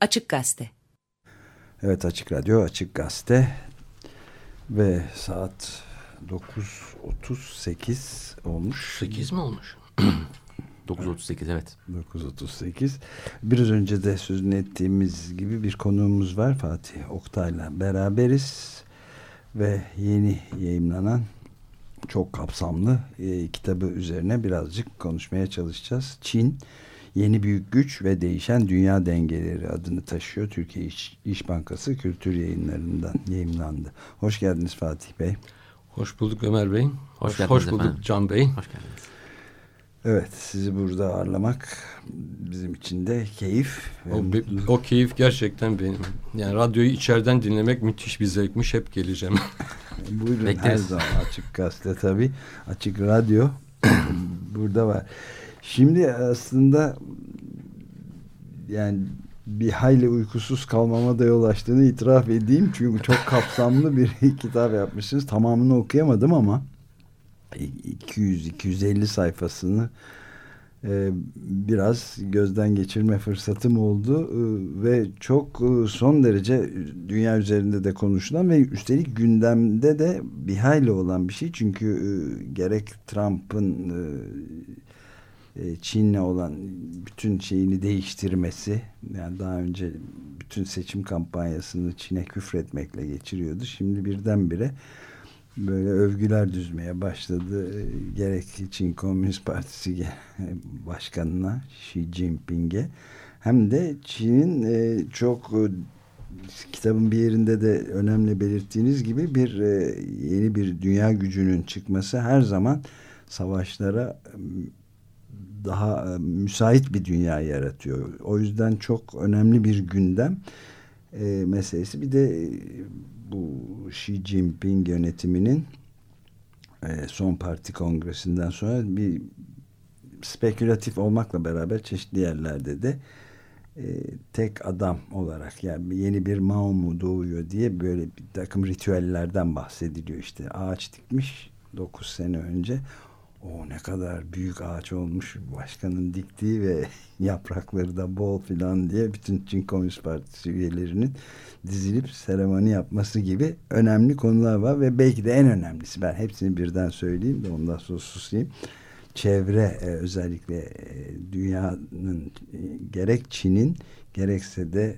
Açık Gazete. Evet Açık Radyo, Açık Gazete ve saat 9.38 olmuş. 8 mi olmuş? 9.38 evet. 9.38. Biraz önce de sözünü ettiğimiz gibi bir konuğumuz var. Fatih Oktay'la beraberiz. Ve yeni yayınlanan çok kapsamlı e, kitabı üzerine birazcık konuşmaya çalışacağız. Çin Yeni Büyük Güç ve Değişen Dünya Dengeleri adını taşıyor. Türkiye İş, İş Bankası Kültür Yayınları'ndan yayınlandı. Hoş geldiniz Fatih Bey. Hoş bulduk Ömer Bey. Hoş, hoş, hoş bulduk efendim. Can Bey. Hoş geldiniz. Evet sizi burada ağırlamak bizim için de keyif. O, o keyif gerçekten benim. Yani radyoyu içeriden dinlemek müthiş bir zevkmiş. Hep geleceğim. Buyurun Bekleriz. her zaman açık gazete tabii. Açık radyo burada var. Şimdi aslında yani bir hayli uykusuz kalmama da yol açtığını itiraf edeyim. Çünkü çok kapsamlı bir kitap yapmışsınız. Tamamını okuyamadım ama 200-250 sayfasını e, biraz gözden geçirme fırsatım oldu e, ve çok e, son derece dünya üzerinde de konuşulan ve üstelik gündemde de bir hayli olan bir şey çünkü gerek Trump'ın Çin'le olan bütün şeyini değiştirmesi yani daha önce bütün seçim kampanyasını Çin'e küfretmekle geçiriyordu. Şimdi birdenbire böyle övgüler düzmeye başladı. E, gerek Çin Komünist Partisi başkanına Xi Jinping'e hem de Çin'in e, çok kitabın bir yerinde de önemli belirttiğiniz gibi bir yeni bir dünya gücünün çıkması her zaman savaşlara daha e, müsait bir dünya yaratıyor. O yüzden çok önemli bir gündem e, meselesi. Bir de e, bu Xi Jinping yönetiminin e, son parti kongresinden sonra bir spekülatif olmakla beraber çeşitli yerlerde de e, tek adam olarak yani yeni bir Mao mu doğuyor diye böyle bir takım ritüellerden bahsediliyor işte ağaç dikmiş 9 sene önce o ne kadar büyük ağaç olmuş başkanın diktiği ve yaprakları da bol filan diye bütün Çin Komünist Partisi üyelerinin dizilip seremoni yapması gibi önemli konular var ve belki de en önemlisi ben hepsini birden söyleyeyim de ondan sonra susayım. Çevre e, özellikle e, dünyanın e, gerek Çin'in gerekse de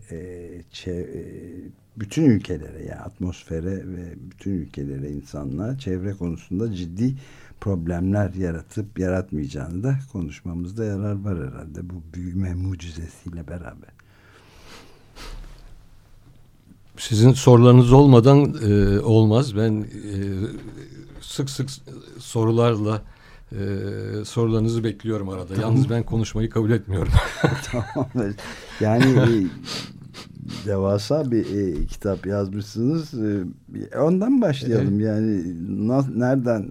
bütün ülkelere yani atmosfere ve bütün ülkelere insanlar çevre konusunda ciddi problemler yaratıp yaratmayacağını da konuşmamızda yarar var herhalde bu büyüme mucizesiyle beraber. Sizin sorularınız olmadan e, olmaz. Ben e, sık sık sorularla e, sorularınızı bekliyorum arada. Tamam. Yalnız ben konuşmayı kabul etmiyorum. tamam. Yani e, devasa bir e, kitap yazmışsınız. E, ondan başlayalım. Evet. Yani na, nereden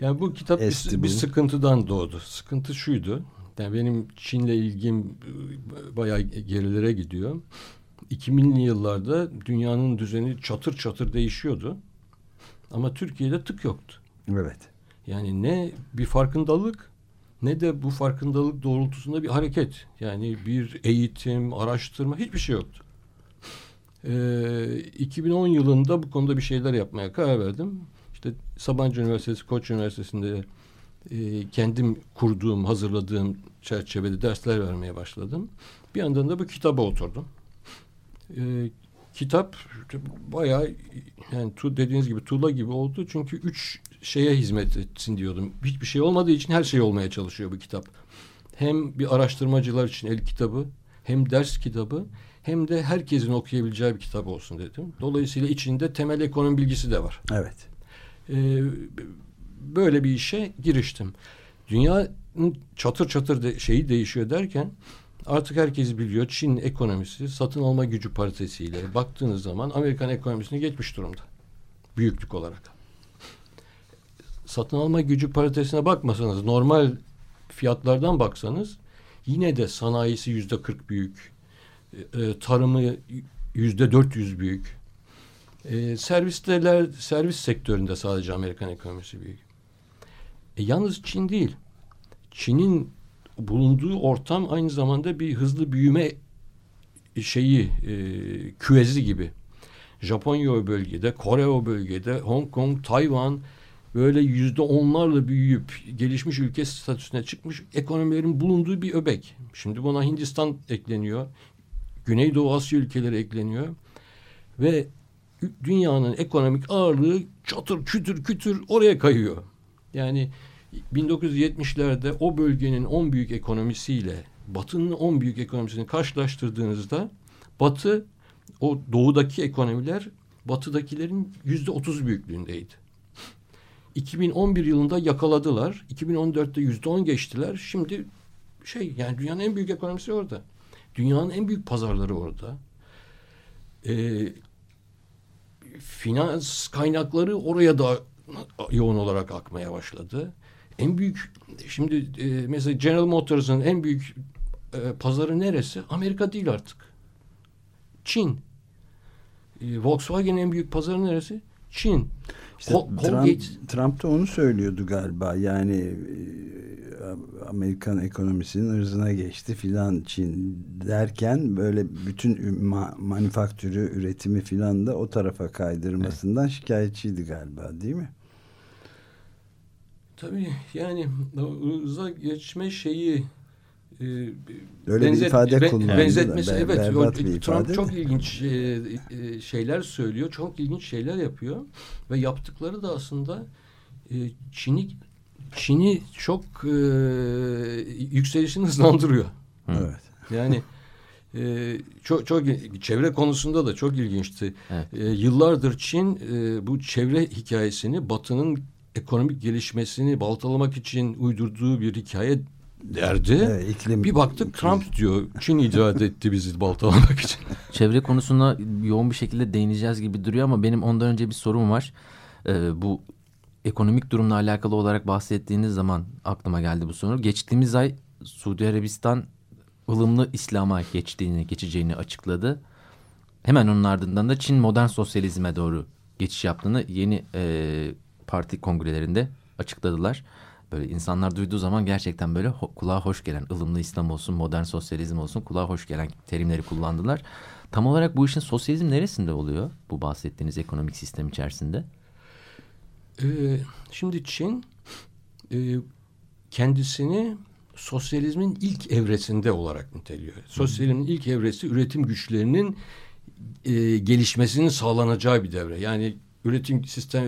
yani bu kitap bir, bir sıkıntıdan doğdu. Sıkıntı şuydu. Yani benim Çin'le ilgim e, bayağı gerilere gidiyor. 2000'li yıllarda dünyanın düzeni çatır çatır değişiyordu. Ama Türkiye'de tık yoktu. Evet. Yani ne bir farkındalık ne de bu farkındalık doğrultusunda bir hareket. Yani bir eğitim, araştırma hiçbir şey yoktu. Ee, 2010 yılında bu konuda bir şeyler yapmaya karar verdim. Sabancı Üniversitesi, Koç Üniversitesi'nde e, kendim kurduğum, hazırladığım çerçevede dersler vermeye başladım. Bir yandan da bu kitaba oturdum. E, kitap bayağı yani tu, dediğiniz gibi tuğla gibi oldu. Çünkü üç şeye hizmet etsin diyordum. Hiçbir şey olmadığı için her şey olmaya çalışıyor bu kitap. Hem bir araştırmacılar için el kitabı, hem ders kitabı, hem de herkesin okuyabileceği bir kitap olsun dedim. Dolayısıyla içinde temel ekonomi bilgisi de var. Evet e, böyle bir işe giriştim. Dünyanın çatır çatır de, şeyi değişiyor derken artık herkes biliyor Çin ekonomisi satın alma gücü paritesiyle baktığınız zaman Amerikan ekonomisini geçmiş durumda. Büyüklük olarak. Satın alma gücü paritesine bakmasanız normal fiyatlardan baksanız yine de sanayisi yüzde kırk büyük. E, tarımı yüzde dört yüz büyük. E, servisteler, servis sektöründe sadece Amerikan ekonomisi büyük. E, yalnız Çin değil. Çin'in bulunduğu ortam aynı zamanda bir hızlı büyüme şeyi e, küvezi gibi. Japonya o bölgede, Kore o bölgede, Hong Kong, Tayvan böyle yüzde onlarla büyüyüp gelişmiş ülke statüsüne çıkmış ekonomilerin bulunduğu bir öbek. Şimdi buna Hindistan ekleniyor. Güneydoğu Asya ülkeleri ekleniyor. Ve dünyanın ekonomik ağırlığı çatır kütür kütür oraya kayıyor. Yani 1970'lerde o bölgenin 10 büyük ekonomisiyle Batı'nın 10 büyük ekonomisini karşılaştırdığınızda Batı o doğudaki ekonomiler Batı'dakilerin yüzde otuz büyüklüğündeydi. 2011 yılında yakaladılar. 2014'te yüzde on geçtiler. Şimdi şey yani dünyanın en büyük ekonomisi orada. Dünyanın en büyük pazarları orada. Ee, finans kaynakları oraya da yoğun olarak akmaya başladı. En büyük şimdi e, mesela General Motors'ın en büyük e, pazarı neresi? Amerika değil artık. Çin. E, Volkswagen'in en büyük pazarı neresi? Çin. İşte Trump, Trump da onu söylüyordu galiba. Yani e, Amerikan ekonomisinin hırzına geçti filan Çin derken böyle bütün ma manifaktürü üretimi filan da o tarafa kaydırmasından evet. şikayetçiydi galiba değil mi? Tabii yani hıza geçme şeyi Öyle benzet, bir ifade be, kullandı. Benzetmesi da, evet. O, Trump çok de. ilginç e, e, şeyler söylüyor. Çok ilginç şeyler yapıyor. Ve yaptıkları da aslında e, Çin'i Çin'i çok e, yükselişini hızlandırıyor. Evet. Yani e, çok çok çevre konusunda da çok ilginçti. Evet. E, yıllardır Çin e, bu çevre hikayesini Batı'nın ekonomik gelişmesini baltalamak için uydurduğu bir hikaye derdi. Evet, iklim, bir baktık iklim. Trump diyor Çin icat etti bizi baltalamak için. Çevre konusuna yoğun bir şekilde değineceğiz gibi duruyor ama benim ondan önce bir sorum var. Ee, bu ekonomik durumla alakalı olarak bahsettiğiniz zaman aklıma geldi bu soru. Geçtiğimiz ay Suudi Arabistan ılımlı İslam'a geçtiğini, geçeceğini açıkladı. Hemen onun ardından da Çin modern sosyalizme doğru geçiş yaptığını yeni e, parti kongrelerinde açıkladılar. Böyle insanlar duyduğu zaman gerçekten böyle ho kulağa hoş gelen ılımlı İslam olsun, modern sosyalizm olsun kulağa hoş gelen terimleri kullandılar. Tam olarak bu işin sosyalizm neresinde oluyor bu bahsettiğiniz ekonomik sistem içerisinde? Ee, şimdi Çin e, kendisini sosyalizmin ilk evresinde olarak niteliyor. Sosyalizmin ilk evresi üretim güçlerinin e, gelişmesinin sağlanacağı bir devre. Yani üretim sistem,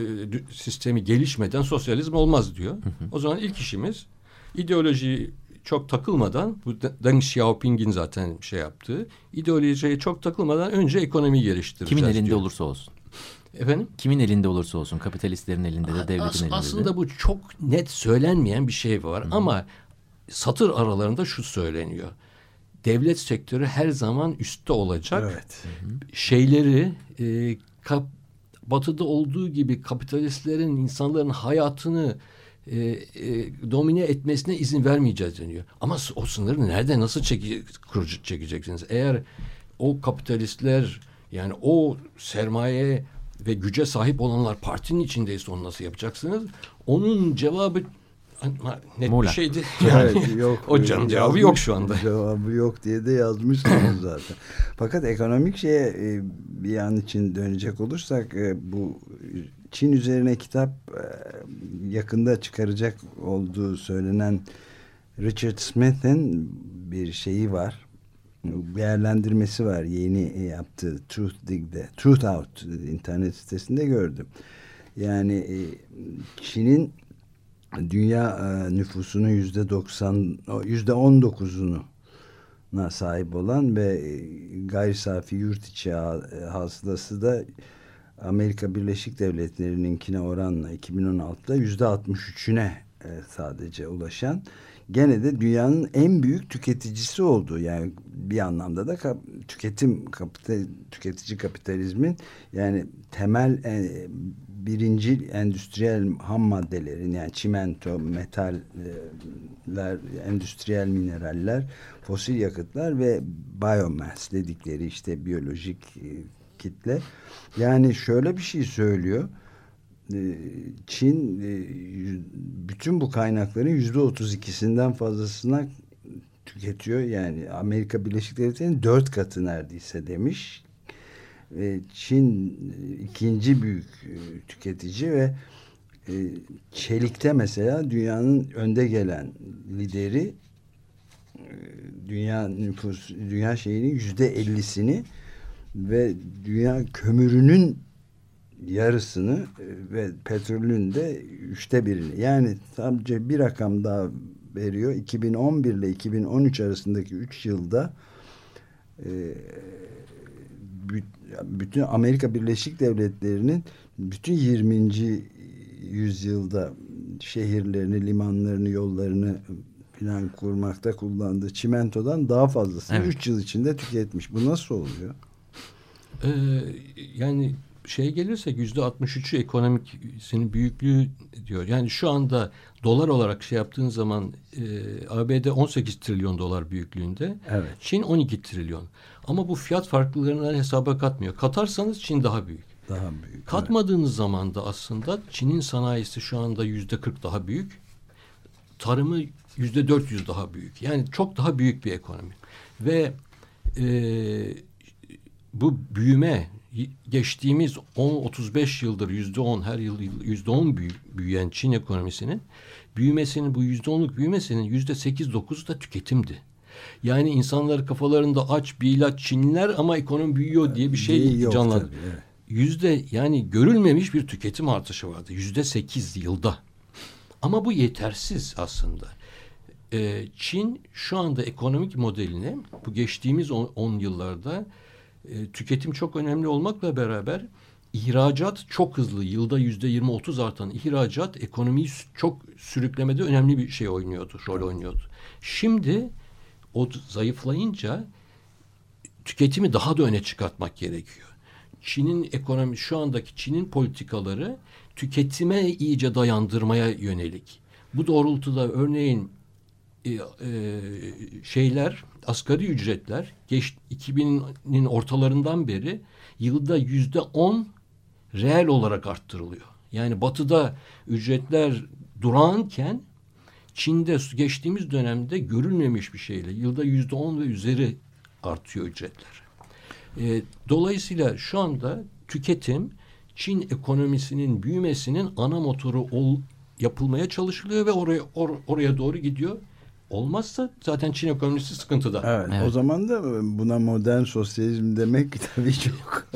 sistemi gelişmeden sosyalizm olmaz diyor. Hı hı. O zaman ilk işimiz ideoloji çok takılmadan bu Deng Xiaoping'in zaten şey yaptığı ideolojiye çok takılmadan önce ekonomi geliştireceğiz Kimin elinde diyor. olursa olsun. Efendim? Kimin elinde olursa olsun kapitalistlerin elinde de devletin As, elinde aslında de. Aslında bu çok net söylenmeyen bir şey var Hı -hı. ama satır aralarında şu söyleniyor. Devlet sektörü her zaman üstte olacak. Evet. Şeyleri e, kap, batıda olduğu gibi kapitalistlerin insanların hayatını e, e, domine etmesine izin vermeyeceğiz deniyor. Ama o sınırı nerede nasıl çeke, çekeceksiniz? Eğer o kapitalistler yani o sermaye ve güce sahip olanlar partinin içindeyse onu nasıl yapacaksınız? Onun cevabı net Muğla. bir şeydi. Yani, evet, yok. o can cevabı yok şu anda. Cevabı yok diye de yazmışsınız zaten. Fakat ekonomik şeye e, bir an için dönecek olursak e, bu Çin üzerine kitap e, yakında çıkaracak olduğu söylenen Richard Smith'in bir şeyi var. Değerlendirmesi var. Yeni yaptığı Truth Dig'de. Truth Out internet sitesinde gördüm. Yani Çin'in dünya e, nüfusunun yüzde doksan yüzde on dokuzunu sahip olan ve e, gayri safi yurt içi e, hasılası da Amerika Birleşik Devletleri'ninkine oranla 2016'da yüzde 63'üne sadece ulaşan gene de dünyanın en büyük tüketicisi oldu. Yani bir anlamda da kap, tüketim kapital, tüketici kapitalizmin yani temel e, birinci endüstriyel ham maddelerin yani çimento, metaller, endüstriyel mineraller, fosil yakıtlar ve biomass dedikleri işte biyolojik e, kitle. Yani şöyle bir şey söylüyor. E, Çin e, bütün bu kaynakların yüzde otuz ikisinden fazlasına tüketiyor. Yani Amerika Birleşik Devletleri'nin dört katı neredeyse demiş. Çin ikinci büyük e, tüketici ve e, çelikte mesela dünyanın önde gelen lideri e, dünya nüfus dünya şeyinin yüzde ellisini ve dünya kömürünün yarısını e, ve petrolün de üçte birini. Yani sadece bir rakam daha veriyor. 2011 ile 2013 arasındaki üç yılda e, bütün Amerika Birleşik Devletleri'nin bütün 20. yüzyılda şehirlerini, limanlarını, yollarını filan kurmakta kullandığı çimentodan daha fazlasını 3 evet. yıl içinde tüketmiş. Bu nasıl oluyor? Ee, yani şey gelirsek yüzde 63'ü ekonomik senin büyüklüğü diyor. Yani şu anda dolar olarak şey yaptığın zaman e, ABD 18 trilyon dolar büyüklüğünde. Evet. Çin 12 trilyon. Ama bu fiyat farklılıklarını hesaba katmıyor. Katarsanız Çin daha büyük. Daha büyük. Katmadığınız evet. zaman da aslında Çin'in sanayisi şu anda yüzde 40 daha büyük. Tarımı yüzde 400 daha büyük. Yani çok daha büyük bir ekonomi. Ve e, bu büyüme geçtiğimiz 10-35 yıldır yüzde 10 her yıl yüzde 10 büyüyen Çin ekonomisinin büyümesinin bu yüzde 10'luk büyümesinin yüzde 8-9 da tüketimdi. Yani insanlar kafalarında aç bir ilaç Çinliler ama ekonomi büyüyor diye bir şey canlandı. Yüzde yani görülmemiş bir tüketim artışı vardı. Yüzde 8 yılda. Ama bu yetersiz aslında. Ee, Çin şu anda ekonomik modelini bu geçtiğimiz 10 yıllarda e, tüketim çok önemli olmakla beraber ihracat çok hızlı yılda yüzde yirmi otuz artan ihracat ekonomiyi çok sürüklemede önemli bir şey oynuyordu, rol oynuyordu. Şimdi o zayıflayınca tüketimi daha da öne çıkartmak gerekiyor. Çin'in ekonomi şu andaki Çin'in politikaları tüketime iyice dayandırmaya yönelik. Bu doğrultuda örneğin e, e, şeyler asgari ücretler geç 2000'in ortalarından beri yılda yüzde on reel olarak arttırılıyor. Yani batıda ücretler durağanken Çin'de geçtiğimiz dönemde görülmemiş bir şeyle yılda yüzde on ve üzeri artıyor ücretler. E, dolayısıyla şu anda tüketim Çin ekonomisinin büyümesinin ana motoru ol, yapılmaya çalışılıyor ve oraya or, oraya doğru gidiyor. Olmazsa zaten Çin ekonomisi sıkıntıda. Evet, evet. O zaman da buna modern sosyalizm demek tabii çok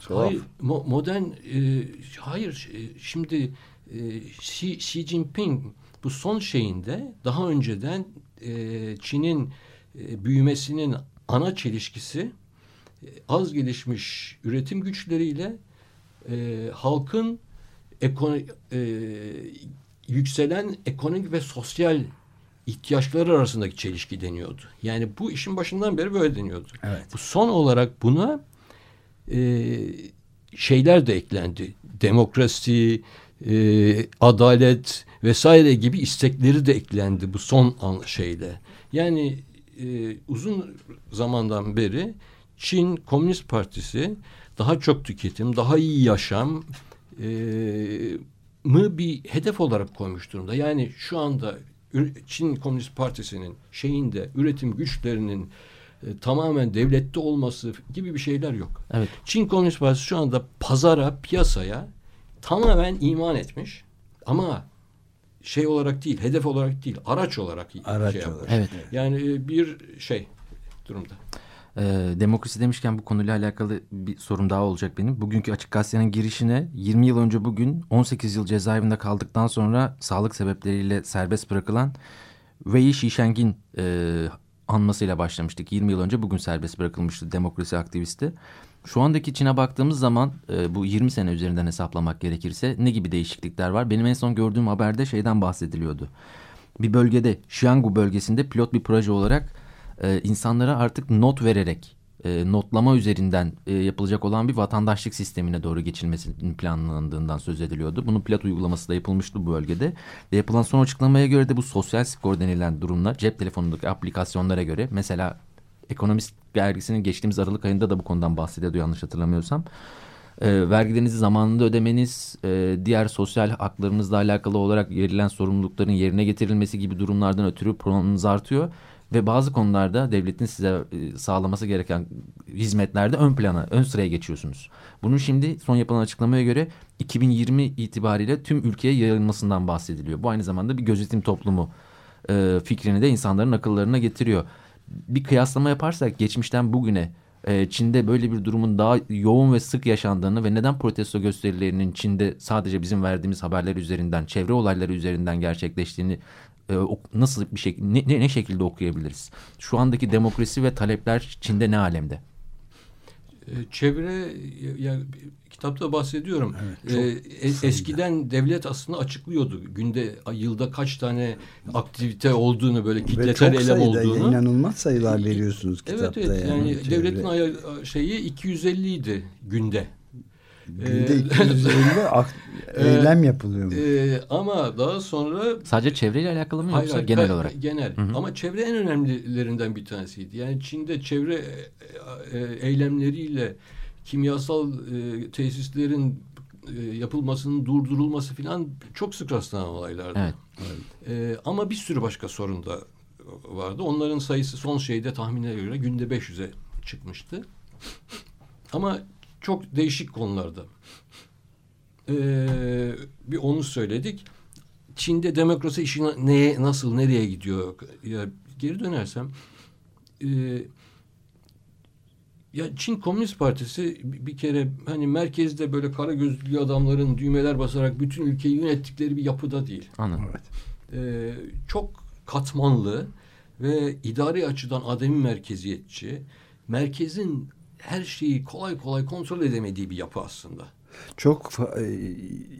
tuhaf. Hayır, mo modern e, hayır e, şimdi e, Xi, Xi Jinping bu son şeyinde daha önceden e, Çin'in e, büyümesinin ana çelişkisi e, az gelişmiş üretim güçleriyle e, halkın ekon e, yükselen ekonomik ve sosyal ihtiyaçları arasındaki çelişki deniyordu. Yani bu işin başından beri böyle deniyordu. Evet. Bu son olarak buna e, şeyler de eklendi. Demokrasi, e, adalet vesaire gibi istekleri de eklendi bu son an şeyle. Yani e, uzun zamandan beri Çin Komünist Partisi daha çok tüketim, daha iyi yaşam e, mı bir hedef olarak koymuş durumda. Yani şu anda Çin Komünist Partisi'nin şeyinde üretim güçlerinin e, tamamen devlette olması gibi bir şeyler yok. Evet. Çin Komünist Partisi şu anda pazara, piyasaya tamamen iman etmiş ama şey olarak değil, hedef olarak değil, araç olarak araç şey olarak. Evet. Yani e, bir şey durumda. Ee, demokrasi demişken bu konuyla alakalı bir sorum daha olacak benim. Bugünkü Açık Gazete'nin girişine 20 yıl önce bugün 18 yıl cezaevinde kaldıktan sonra sağlık sebepleriyle serbest bırakılan Wei Shisheng'in e, anmasıyla başlamıştık. 20 yıl önce bugün serbest bırakılmıştı demokrasi aktivisti. Şu andaki Çin'e baktığımız zaman e, bu 20 sene üzerinden hesaplamak gerekirse ne gibi değişiklikler var? Benim en son gördüğüm haberde şeyden bahsediliyordu. Bir bölgede Xianggu bölgesinde pilot bir proje olarak e, insanlara artık not vererek e, notlama üzerinden e, yapılacak olan bir vatandaşlık sistemine doğru geçilmesinin planlandığından söz ediliyordu. Bunun pilot uygulaması da yapılmıştı bu bölgede. Ve yapılan son açıklamaya göre de bu sosyal skor denilen durumlar cep telefonundaki aplikasyonlara göre mesela Ekonomist dergisinin geçtiğimiz Aralık ayında da bu konudan bahsediyordu yanlış hatırlamıyorsam. E, vergilerinizi zamanında ödemeniz, e, diğer sosyal haklarınızla alakalı olarak verilen sorumlulukların yerine getirilmesi gibi durumlardan ötürü puanınız artıyor. ve bazı konularda devletin size e, sağlaması gereken hizmetlerde ön plana, ön sıraya geçiyorsunuz. Bunun şimdi son yapılan açıklamaya göre 2020 itibariyle tüm ülkeye yayılmasından bahsediliyor. Bu aynı zamanda bir gözetim toplumu e, fikrini de insanların akıllarına getiriyor. Bir kıyaslama yaparsak geçmişten bugüne e, Çin'de böyle bir durumun daha yoğun ve sık yaşandığını ve neden protesto gösterilerinin Çin'de sadece bizim verdiğimiz haberler üzerinden, çevre olayları üzerinden gerçekleştiğini e, nasıl bir şey ne, ne şekilde okuyabiliriz? Şu andaki demokrasi ve talepler Çin'de ne alemde? E, çevre yani kitapta bahsediyorum. Evet, ee, eskiden devlet aslında açıklıyordu günde yılda kaç tane aktivite olduğunu böyle kitlesel eylem olduğunu. inanılmaz sayılar veriyorsunuz kitapta. Evet evet yani, yani devletin şeyi 250 idi günde. Günde 250 eylem yapılıyor mu? E, ama daha sonra... Sadece çevreyle alakalı mı yoksa hayır, genel olarak? Genel. Hı hı. Ama çevre en önemlilerinden bir tanesiydi. Yani Çin'de çevre e, eylemleriyle kimyasal e, tesislerin e, yapılmasının durdurulması falan çok sık rastlanan olaylardı. Evet. E, ama bir sürü başka sorun da vardı. Onların sayısı son şeyde tahminlere göre günde 500'e çıkmıştı. Ama çok değişik konularda. Ee, bir onu söyledik. Çin'de demokrasi işi neye, nasıl, nereye gidiyor? Ya geri dönersem e, ya Çin Komünist Partisi bir kere hani merkezde böyle kara gözlü adamların düğmeler basarak bütün ülkeyi yönettikleri bir yapıda değil. Anladım. Evet. Ee, çok katmanlı ve idari açıdan ademi merkeziyetçi, merkezin her şeyi kolay kolay kontrol edemediği bir yapı aslında. Çok e,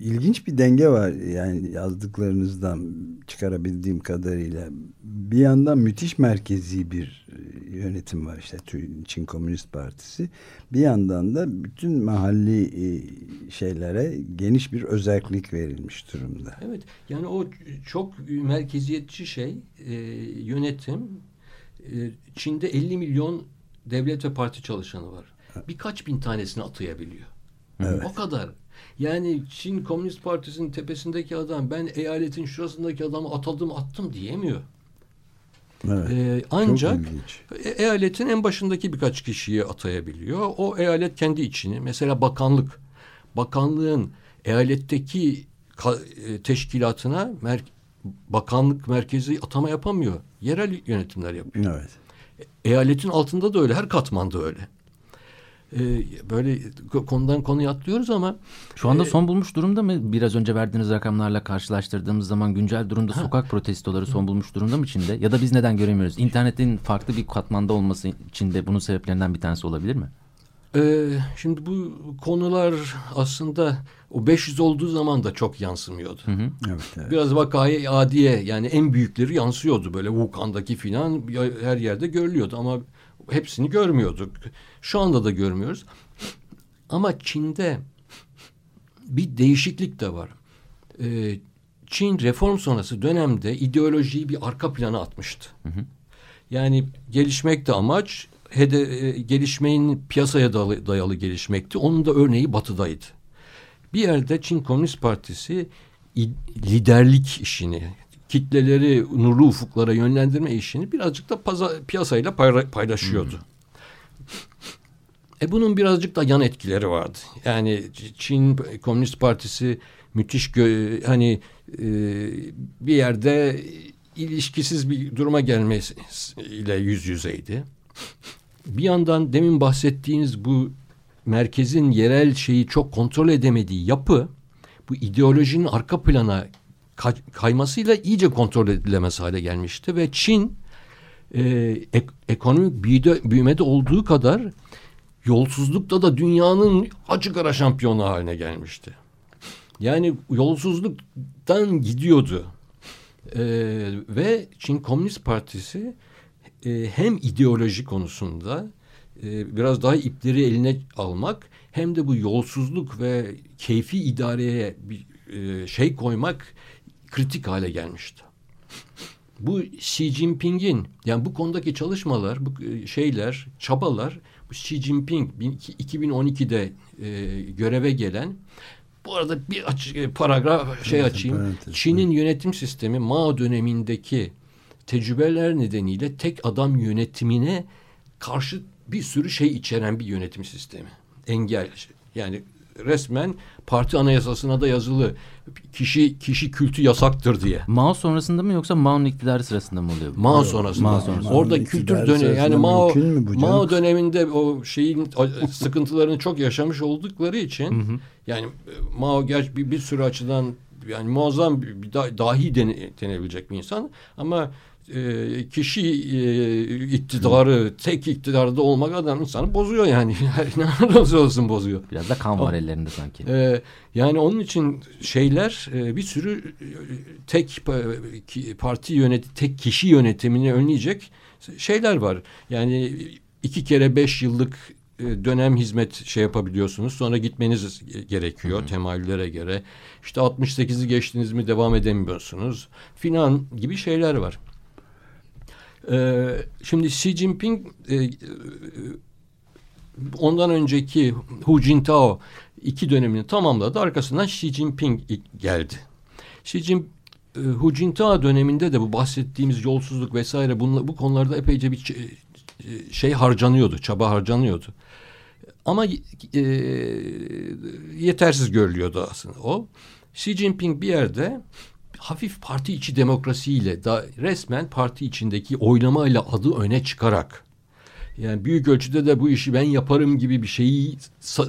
ilginç bir denge var yani yazdıklarınızdan çıkarabildiğim kadarıyla. Bir yandan müthiş merkezi bir e, yönetim var işte Çin Komünist Partisi. Bir yandan da bütün mahalli e, şeylere geniş bir özellik verilmiş durumda. Evet yani o çok merkeziyetçi şey yönetim Çin'de 50 milyon devlet ve parti çalışanı var. Birkaç bin tanesini atayabiliyor. Evet. O kadar. Yani Çin Komünist Partisi'nin tepesindeki adam ben eyaletin şurasındaki adamı atadım attım diyemiyor. Evet, ee, ancak e, eyaletin en başındaki birkaç kişiyi atayabiliyor. O eyalet kendi içini mesela bakanlık bakanlığın eyaletteki e, teşkilatına mer bakanlık merkezi atama yapamıyor. Yerel yönetimler yapıyor. Evet. Eyaletin altında da öyle, her katmanda öyle. Ee, böyle konudan konuya atlıyoruz ama şu anda e, son bulmuş durumda mı? Biraz önce verdiğiniz rakamlarla karşılaştırdığımız zaman güncel durumda ha. sokak protestoları son bulmuş durumda mı Çin'de? Ya da biz neden göremiyoruz? İnternetin farklı bir katmanda olması Çin'de bunun sebeplerinden bir tanesi olabilir mi? Ee, şimdi bu konular aslında o 500 olduğu zaman da çok yansımıyordu. Hı hı. Evet, evet. Biraz vakayı adiye yani en büyükleri yansıyordu böyle Wuhan'daki filan her yerde görülüyordu ama hepsini görmüyorduk. Şu anda da görmüyoruz. Ama Çin'de bir değişiklik de var. Ee, Çin reform sonrası dönemde ideolojiyi bir arka plana atmıştı. Hı hı. Yani gelişmek de amaç, hede, e, gelişmeyin piyasaya dayalı, dayalı gelişmekti. Onun da örneği batıdaydı. Bir yerde Çin Komünist Partisi liderlik işini, kitleleri nurlu ufuklara yönlendirme işini birazcık da paza, piyasayla paylaşıyordu. Hmm. E bunun birazcık da yan etkileri vardı. Yani Çin Komünist Partisi müthiş hani e, bir yerde ilişkisiz bir duruma gelmesiyle yüz yüzeydi. Bir yandan demin bahsettiğiniz bu merkezin yerel şeyi çok kontrol edemediği yapı bu ideolojinin arka plana kaymasıyla iyice kontrol edilemez hale gelmişti ve Çin e, ek, ekonomik büyüde, büyümede olduğu kadar yolsuzlukta da dünyanın açık ara şampiyonu haline gelmişti. Yani yolsuzluktan gidiyordu. E, ve Çin Komünist Partisi e, hem ideoloji konusunda e, biraz daha ipleri eline almak hem de bu yolsuzluk ve keyfi idareye bir e, şey koymak kritik hale gelmişti. Bu Xi Jinping'in yani bu konudaki çalışmalar, bu e, şeyler, çabalar bu Xi Jinping 2012'de e, göreve gelen bu arada bir aç, e, paragraf şey açayım. Çin'in yönetim sistemi Mao dönemindeki tecrübeler nedeniyle tek adam yönetimine karşı bir sürü şey içeren bir yönetim sistemi. Engel yani resmen parti anayasasına da yazılı kişi kişi kültü yasaktır diye. Mao sonrasında mı yoksa Mao'nun iktidarı sırasında mı oluyor? Mao sonrasında. Mao sonrasında. Orada kültür dönemi yani Mao Mao döneminde o şeyin sıkıntılarını çok yaşamış oldukları için hı hı. yani Mao gerçi bir, bir sürü açıdan yani muazzam bir dahi denebilecek bir insan ama e, kişi e, iktidarı tek iktidarda olmak adam insanı bozuyor yani. ne olursa olsun bozuyor. Biraz da kan var ellerinde sanki. E, yani onun için şeyler e, bir sürü tek parti yönet tek kişi yönetimini önleyecek şeyler var. Yani iki kere beş yıllık dönem hizmet şey yapabiliyorsunuz. Sonra gitmeniz gerekiyor hı hı. temayüllere göre. İşte 68'i geçtiniz mi devam edemiyorsunuz. Finan gibi şeyler var. Ee, şimdi Xi Jinping e, e, ondan önceki Hu Jintao iki dönemini tamamladı. Arkasından Xi Jinping geldi. Xi Jinping e, Hu Jintao döneminde de bu bahsettiğimiz yolsuzluk vesaire bunla, bu konularda epeyce bir şey harcanıyordu, çaba harcanıyordu. Ama e, yetersiz görülüyordu aslında o. Xi Jinping bir yerde hafif parti içi demokrasiyle da resmen parti içindeki oylamayla adı öne çıkarak yani büyük ölçüde de bu işi ben yaparım gibi bir şeyi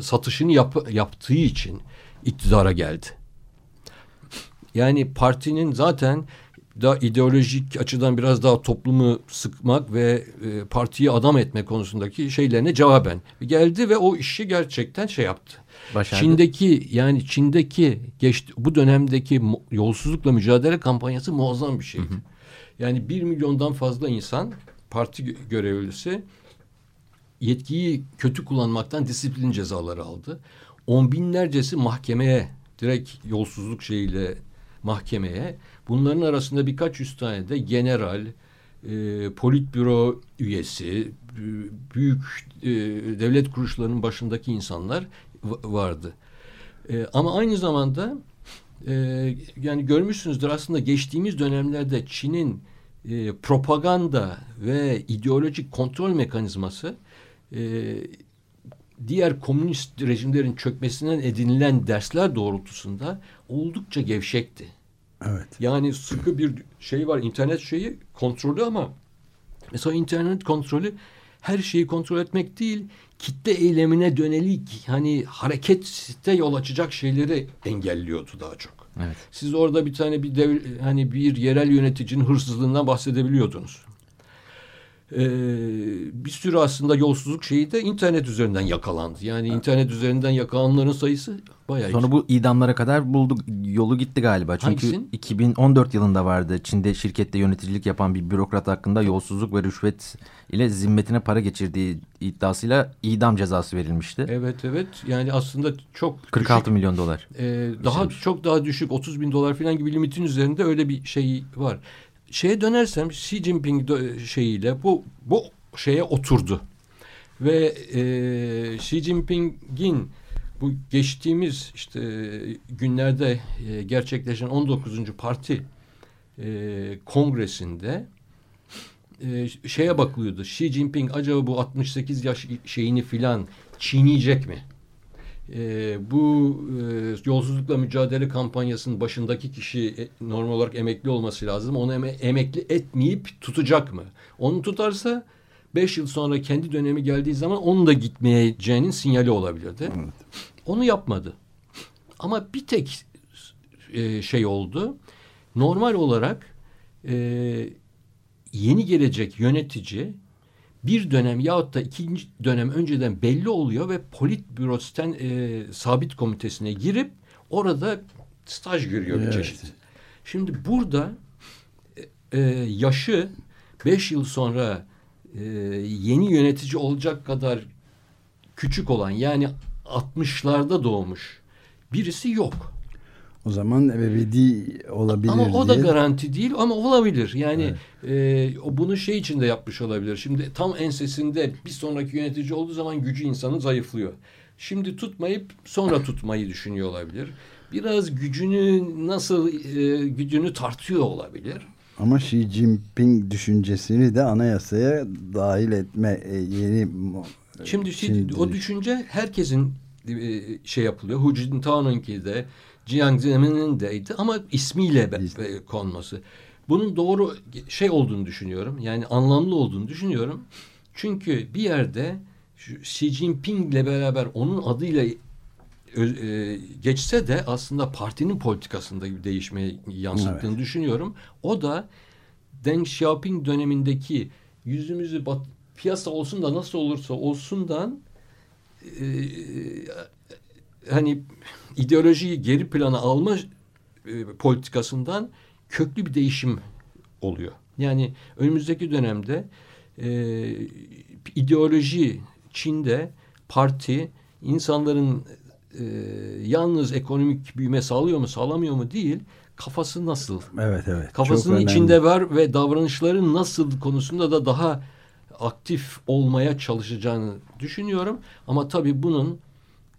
satışını yap, yaptığı için iktidara geldi. Yani partinin zaten da ideolojik açıdan biraz daha toplumu sıkmak ve e, partiyi adam etme konusundaki şeylerine cevaben geldi ve o işi gerçekten şey yaptı. Başardı. Çin'deki yani Çin'deki geçti, bu dönemdeki yolsuzlukla mücadele kampanyası muazzam bir şeydi. Hı hı. Yani bir milyondan fazla insan parti görevlisi yetkiyi kötü kullanmaktan disiplin cezaları aldı. On binlercesi mahkemeye direkt yolsuzluk şeyiyle mahkemeye. Bunların arasında birkaç yüz tane de general, e, politbüro üyesi, büyük e, devlet kuruluşlarının başındaki insanlar vardı. E, ama aynı zamanda e, yani görmüşsünüzdür aslında geçtiğimiz dönemlerde Çin'in e, propaganda ve ideolojik kontrol mekanizması e, diğer komünist rejimlerin çökmesinden edinilen dersler doğrultusunda oldukça gevşekti. Evet. Yani sıkı bir şey var internet şeyi kontrolü ama mesela internet kontrolü her şeyi kontrol etmek değil kitle eylemine dönelik hani harekette yol açacak şeyleri engelliyordu daha çok. Evet. Siz orada bir tane bir dev, hani bir yerel yöneticinin hırsızlığından bahsedebiliyordunuz e, bir sürü aslında yolsuzluk şeyi de internet üzerinden yakalandı. Yani evet. internet üzerinden yakalananların sayısı bayağı Sonra bu idamlara kadar bulduk yolu gitti galiba. Çünkü Hangisin? 2014 yılında vardı. Çin'de şirkette yöneticilik yapan bir bürokrat hakkında yolsuzluk ve rüşvet ile zimmetine para geçirdiği iddiasıyla idam cezası verilmişti. Evet evet. Yani aslında çok 46 düşük, milyon dolar. E, daha çok daha düşük 30 bin dolar falan gibi limitin üzerinde öyle bir şey var şeye dönersem Xi Jinping şeyiyle bu bu şeye oturdu. Ve e, Xi Jinping'in bu geçtiğimiz işte günlerde e, gerçekleşen 19. parti e, kongresinde e, şeye bakılıyordu. Xi Jinping acaba bu 68 yaş şeyini filan çiğneyecek mi? E, bu e, yolsuzlukla mücadele kampanyasının başındaki kişi e, normal olarak emekli olması lazım. Onu eme emekli etmeyip tutacak mı? Onu tutarsa beş yıl sonra kendi dönemi geldiği zaman onun da gitmeyeceğinin sinyali olabilirdi. Evet. Onu yapmadı. Ama bir tek e, şey oldu. Normal olarak e, yeni gelecek yönetici bir dönem yahut da ikinci dönem önceden belli oluyor ve politbüro e, sabit komitesine girip orada staj görüyor evet. bir çeşit. Şimdi burada e, yaşı beş yıl sonra e, yeni yönetici olacak kadar küçük olan yani 60'larda doğmuş birisi yok. O zaman ebedi olabilir Ama o da garanti değil ama olabilir. Yani evet. e, bunu şey için de yapmış olabilir. Şimdi tam ensesinde bir sonraki yönetici olduğu zaman gücü insanın zayıflıyor. Şimdi tutmayıp sonra tutmayı düşünüyor olabilir. Biraz gücünü nasıl e, gücünü tartıyor olabilir. Ama Xi Jinping düşüncesini de anayasaya dahil etme e, yeni Şimdi Çin, o düşünce herkesin şey yapılıyor. Hu Jintao'nunki de Jiang Zemin'in deydi ama ismiyle be, konması. Bunun doğru şey olduğunu düşünüyorum. Yani anlamlı olduğunu düşünüyorum. Çünkü bir yerde Xi Jinping ile beraber onun adıyla e, geçse de aslında partinin politikasında bir değişmeye yansıttığını evet. düşünüyorum. O da Deng Xiaoping dönemindeki yüzümüzü bat, piyasa olsun da nasıl olursa olsundan e, hani ideolojiyi geri plana alma e, politikasından köklü bir değişim oluyor. Yani önümüzdeki dönemde e, ideoloji Çin'de parti insanların e, yalnız ekonomik büyüme sağlıyor mu sağlamıyor mu değil kafası nasıl? Evet evet. Kafasının içinde var ve davranışları nasıl konusunda da daha aktif olmaya çalışacağını düşünüyorum. Ama tabii bunun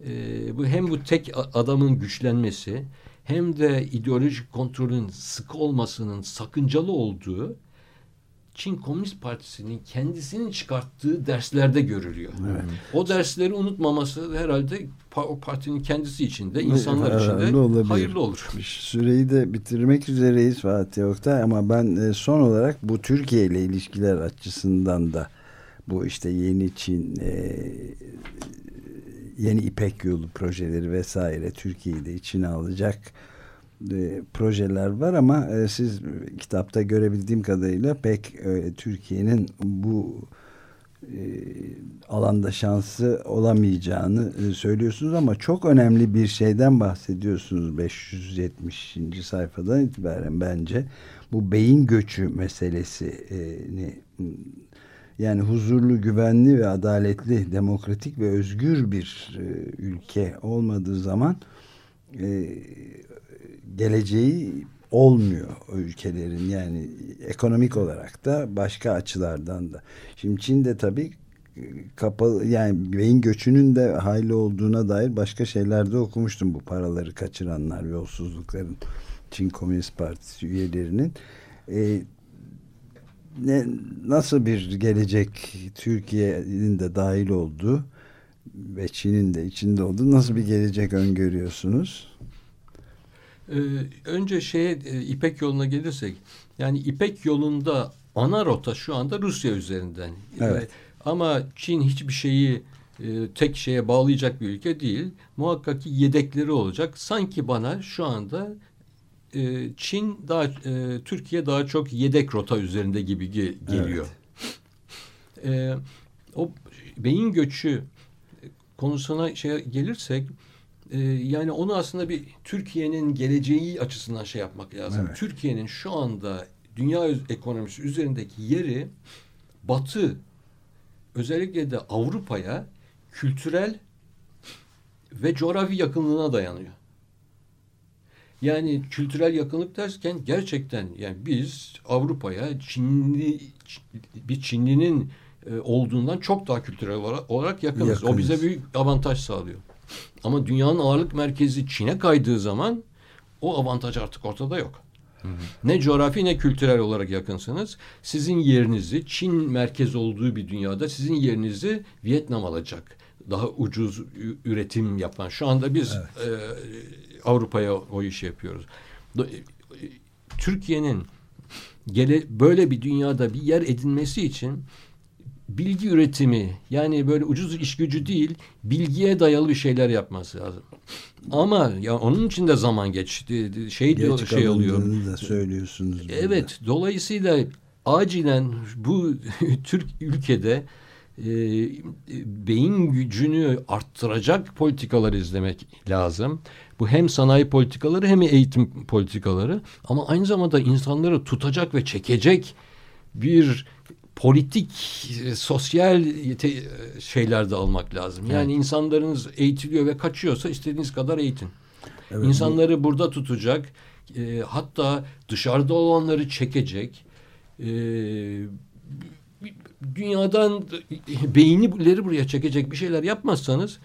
e, bu hem bu tek adamın güçlenmesi hem de ideolojik kontrolün sık olmasının sakıncalı olduğu Çin Komünist Partisi'nin kendisinin çıkarttığı derslerde görülüyor. Evet. O dersleri unutmaması herhalde o partinin kendisi için de insanlar için de olabilir. hayırlı olur. Süreyi de bitirmek üzereyiz Fatih Oktay ama ben e, son olarak bu Türkiye ile ilişkiler açısından da bu işte yeni Çin e, yeni İpek yolu projeleri vesaire Türkiye'yi de içine alacak e, projeler var ama e, siz kitapta görebildiğim kadarıyla pek e, Türkiye'nin bu e, alanda şansı olamayacağını e, söylüyorsunuz ama çok önemli bir şeyden bahsediyorsunuz 570. sayfadan itibaren bence bu beyin göçü meselesini yani huzurlu, güvenli ve adaletli, demokratik ve özgür bir e, ülke olmadığı zaman e, geleceği olmuyor o ülkelerin yani ekonomik olarak da başka açılardan da. Şimdi Çin'de tabii e, kapalı yani beyin göçünün de hayli olduğuna dair başka şeylerde okumuştum bu paraları kaçıranlar yolsuzlukların Çin Komünist Partisi üyelerinin e, ne, nasıl bir gelecek Türkiye'nin de dahil olduğu ve Çin'in de içinde olduğu nasıl bir gelecek öngörüyorsunuz? Ee, önce şeye e, İpek yoluna gelirsek yani İpek yolunda ana rota şu anda Rusya üzerinden. Evet. Ama Çin hiçbir şeyi e, tek şeye bağlayacak bir ülke değil. Muhakkak ki yedekleri olacak. Sanki bana şu anda e, Çin daha e, Türkiye daha çok yedek rota üzerinde gibi ge geliyor. Evet. E, o beyin göçü konusuna şey gelirsek e, yani onu aslında bir Türkiye'nin geleceği açısından şey yapmak lazım. Evet. Türkiye'nin şu anda dünya ekonomisi üzerindeki yeri Batı özellikle de Avrupa'ya kültürel ve coğrafi yakınlığına dayanıyor. Yani kültürel yakınlık derken gerçekten yani biz Avrupa'ya Çinli bir Çinlinin e, olduğundan çok daha kültürel olarak, yakınız. yakınız. O bize büyük avantaj sağlıyor. Ama dünyanın ağırlık merkezi Çin'e kaydığı zaman o avantaj artık ortada yok. Hı hı. Ne coğrafi ne kültürel olarak yakınsınız. Sizin yerinizi Çin merkez olduğu bir dünyada sizin yerinizi Vietnam alacak. Daha ucuz üretim yapan. Şu anda biz evet. e, Avrupa'ya o işi yapıyoruz. Türkiye'nin gele, böyle bir dünyada bir yer edinmesi için bilgi üretimi yani böyle ucuz iş gücü değil bilgiye dayalı bir şeyler yapması lazım. Ama ya onun için de zaman geçti. Şey diyor Geç şey oluyor. da söylüyorsunuz. Burada. Evet, dolayısıyla acilen bu Türk ülkede e, beyin gücünü arttıracak politikalar izlemek lazım. Bu hem sanayi politikaları hem eğitim politikaları ama aynı zamanda insanları tutacak ve çekecek bir politik, e, sosyal şeyler de almak lazım. Yani evet. insanlarınız eğitiliyor ve kaçıyorsa istediğiniz kadar eğitin. Evet, İnsanları bu... burada tutacak, e, hatta dışarıda olanları çekecek, e, dünyadan beynileri buraya çekecek bir şeyler yapmazsanız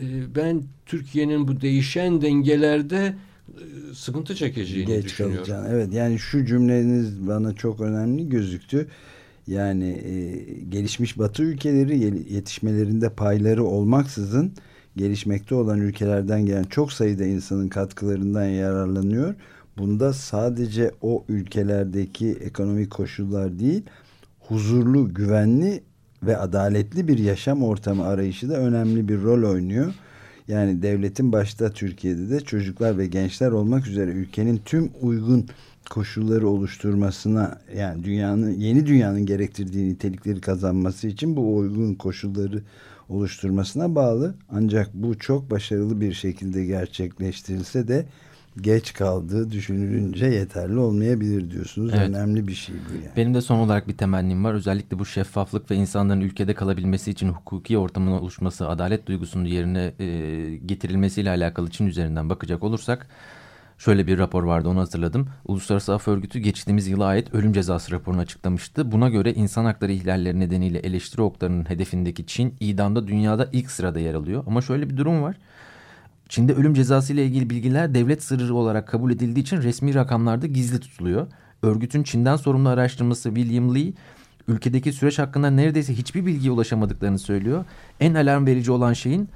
e, ben Türkiye'nin bu değişen dengelerde e, sıkıntı çekeceğini Geç düşünüyorum. Kalacaksın. Evet yani şu cümleniz bana çok önemli gözüktü. Yani e, gelişmiş batı ülkeleri yetişmelerinde payları olmaksızın gelişmekte olan ülkelerden gelen çok sayıda insanın katkılarından yararlanıyor. Bunda sadece o ülkelerdeki ekonomik koşullar değil, huzurlu, güvenli ve adaletli bir yaşam ortamı arayışı da önemli bir rol oynuyor. Yani devletin başta Türkiye'de de çocuklar ve gençler olmak üzere ülkenin tüm uygun koşulları oluşturmasına yani dünyanın yeni dünyanın gerektirdiği nitelikleri kazanması için bu uygun koşulları oluşturmasına bağlı. Ancak bu çok başarılı bir şekilde gerçekleştirilse de geç kaldığı düşünülünce yeterli olmayabilir diyorsunuz. Evet. Önemli bir şey bu yani. Benim de son olarak bir temennim var. Özellikle bu şeffaflık ve insanların ülkede kalabilmesi için hukuki ortamın oluşması, adalet duygusunun yerine e, getirilmesiyle alakalı Çin üzerinden bakacak olursak Şöyle bir rapor vardı onu hatırladım. Uluslararası Af Örgütü geçtiğimiz yıla ait ölüm cezası raporunu açıklamıştı. Buna göre insan hakları ihlalleri nedeniyle eleştiri oklarının hedefindeki Çin idamda dünyada ilk sırada yer alıyor. Ama şöyle bir durum var. Çin'de ölüm cezası ile ilgili bilgiler devlet sırrı olarak kabul edildiği için resmi rakamlarda gizli tutuluyor. Örgütün Çin'den sorumlu araştırması William Lee ülkedeki süreç hakkında neredeyse hiçbir bilgiye ulaşamadıklarını söylüyor. En alarm verici olan şeyin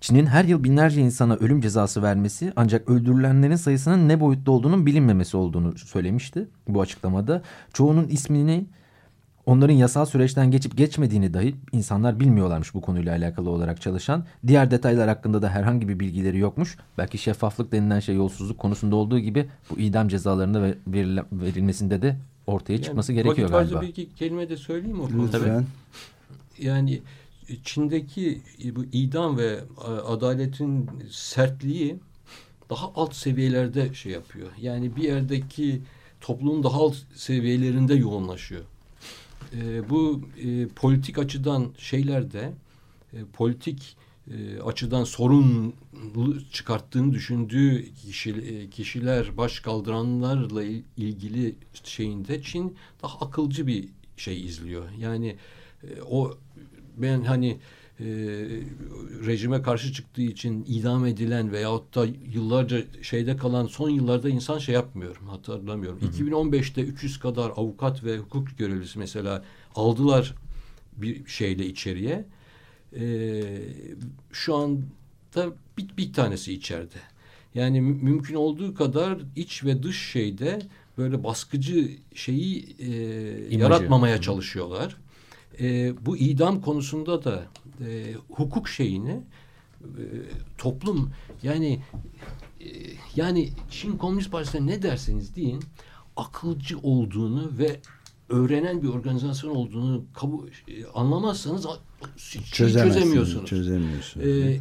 Çin'in her yıl binlerce insana ölüm cezası vermesi ancak öldürülenlerin sayısının ne boyutta olduğunun bilinmemesi olduğunu söylemişti bu açıklamada. Çoğunun ismini onların yasal süreçten geçip geçmediğini dahi insanlar bilmiyorlarmış bu konuyla alakalı olarak çalışan. Diğer detaylar hakkında da herhangi bir bilgileri yokmuş. Belki şeffaflık denilen şey yolsuzluk konusunda olduğu gibi bu idam cezalarında verilmesinde de ortaya yani, çıkması gerekiyor galiba. bir iki kelime de söyleyeyim o konuda. Yani Çin'deki bu idam ve adaletin sertliği daha alt seviyelerde şey yapıyor. Yani bir yerdeki toplumun daha alt seviyelerinde yoğunlaşıyor. E, bu e, politik açıdan şeylerde e, politik e, açıdan sorun çıkarttığını düşündüğü kişi, e, kişiler baş kaldıranlarla ilgili şeyinde Çin daha akılcı bir şey izliyor. Yani e, o ben hani e, rejime karşı çıktığı için idam edilen veyahut da yıllarca şeyde kalan son yıllarda insan şey yapmıyorum hatırlamıyorum. Hı hı. 2015'te 300 kadar avukat ve hukuk görevlisi mesela aldılar bir şeyle içeriye. E, şu anda bir, bir tanesi içeride. Yani mümkün olduğu kadar iç ve dış şeyde böyle baskıcı şeyi e, yaratmamaya çalışıyorlar e, bu idam konusunda da e, hukuk şeyini e, toplum yani e, yani Çin Komünist Partisi'ne ne derseniz deyin akılcı olduğunu ve öğrenen bir organizasyon olduğunu kabul, e, anlamazsanız çözemiyorsunuz. Çözemiyorsunuz. E,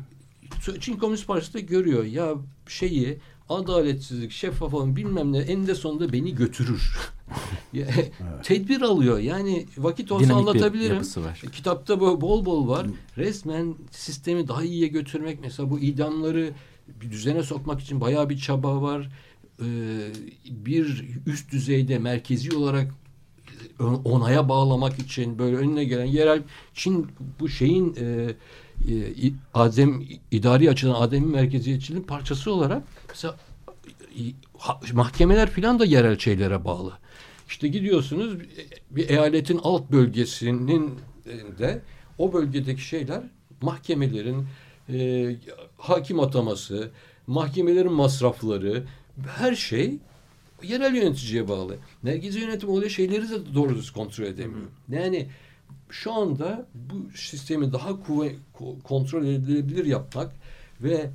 Çin Komünist Partisi de görüyor ya şeyi adaletsizlik, şeffaf olun bilmem ne eninde sonunda beni götürür. evet. Tedbir alıyor. Yani vakit olsa Dinamik anlatabilirim. Var. Kitapta bu bol bol var. Resmen sistemi daha iyiye götürmek mesela bu idamları bir düzene sokmak için bayağı bir çaba var. Ee, bir üst düzeyde merkezi olarak onaya bağlamak için böyle önüne gelen yerel Çin bu şeyin e, e, adem idari açıdan ademi merkeziyetçiliğin parçası olarak mesela mahkemeler filan da yerel şeylere bağlı. İşte gidiyorsunuz bir eyaletin alt bölgesinin de o bölgedeki şeyler mahkemelerin e, hakim ataması, mahkemelerin masrafları her şey yerel yöneticiye bağlı. Merkezi yönetim öyle şeyleri de doğru düz kontrol edemiyor. Yani şu anda bu sistemi daha kontrol edilebilir yapmak ve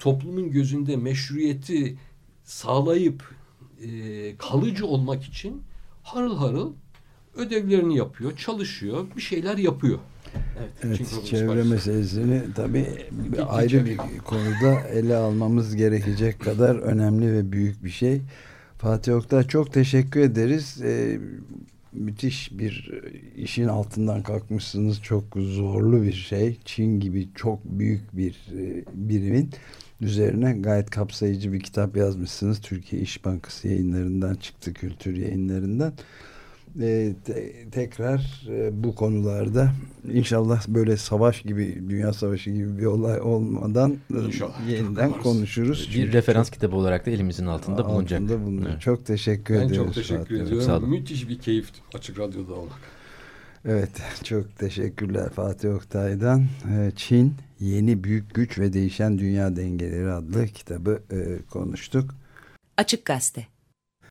toplumun gözünde meşruiyeti sağlayıp e, kalıcı olmak için harıl harıl ödevlerini yapıyor, çalışıyor, bir şeyler yapıyor. Evet, evet çevre meselesini tabii ayrı bir konuda ele almamız gerekecek kadar önemli ve büyük bir şey. Fatih Oktay çok teşekkür ederiz. Ee, müthiş bir işin altından kalkmışsınız. Çok zorlu bir şey. Çin gibi çok büyük bir e, birimin üzerine gayet kapsayıcı bir kitap yazmışsınız. Türkiye İş Bankası yayınlarından çıktı, kültür yayınlarından. e, te, tekrar e, bu konularda inşallah böyle savaş gibi dünya savaşı gibi bir olay olmadan e, İnşallah. yeniden konuşuruz. Bir Çünkü referans çok- kitabı olarak da elimizin altında bulunacak. altında bulunuyor. Evet. Çok teşekkür Ben ederiz. çok teşekkür ediyorum. Sağ olun. Müthiş bir keyif Açık Radyo'da olmak. Evet çok teşekkürler Fatih Oktay'dan. Ee, Çin Yeni Büyük Güç ve Değişen Dünya Dengeleri adlı kitabı e, konuştuk. Açık Gazete